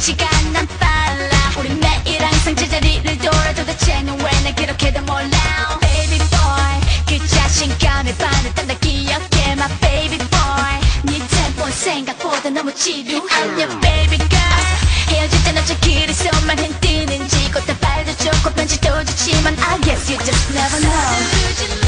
시간 난 빨라. 우리 매일 항상 제자리를 돌아 도대체 넌왜날 그렇게 도 몰라? Oh, baby boy 그 자신감에 반했던 날 기억해 My baby boy. 네 템포 생각보다 너무 지루한 I'm y o baby girl. 헤어질 때 남자 길이 손만 흔드는지 꽃다발도 좋고 편지도 좋지만 I guess you just never know.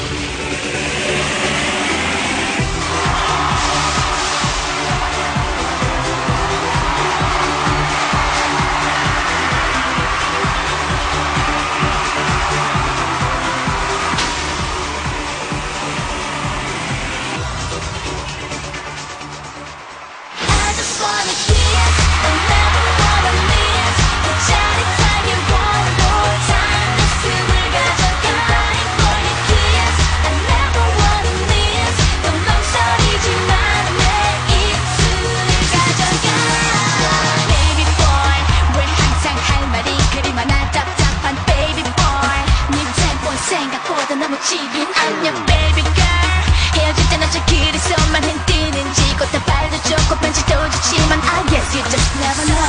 you just never know.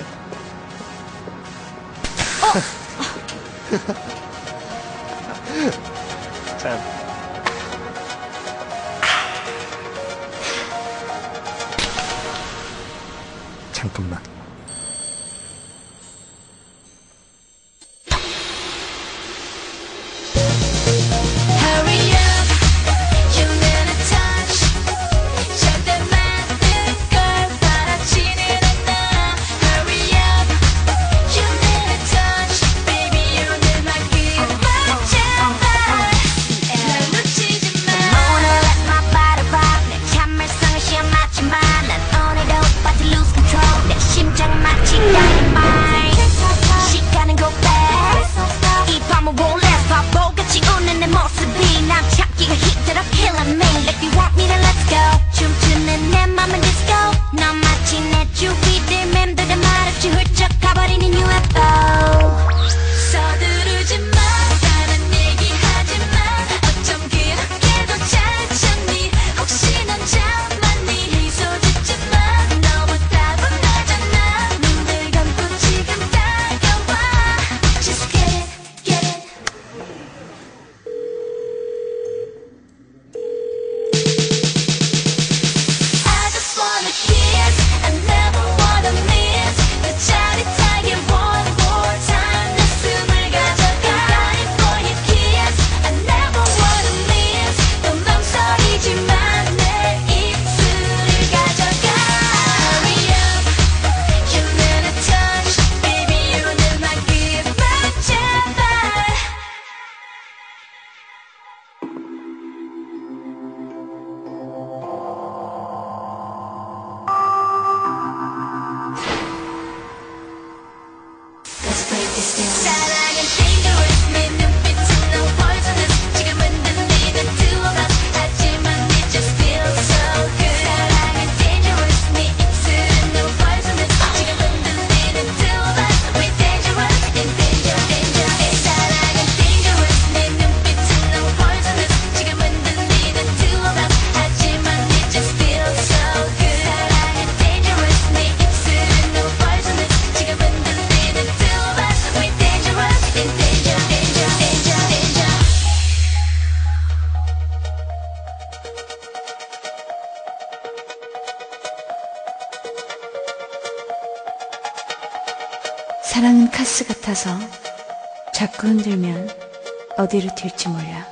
같은데? 어! 참. 잠깐만. hiding in you at It's still. 사랑은 카스 같아서 자꾸 흔들면 어디로 튈지 몰라.